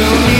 to me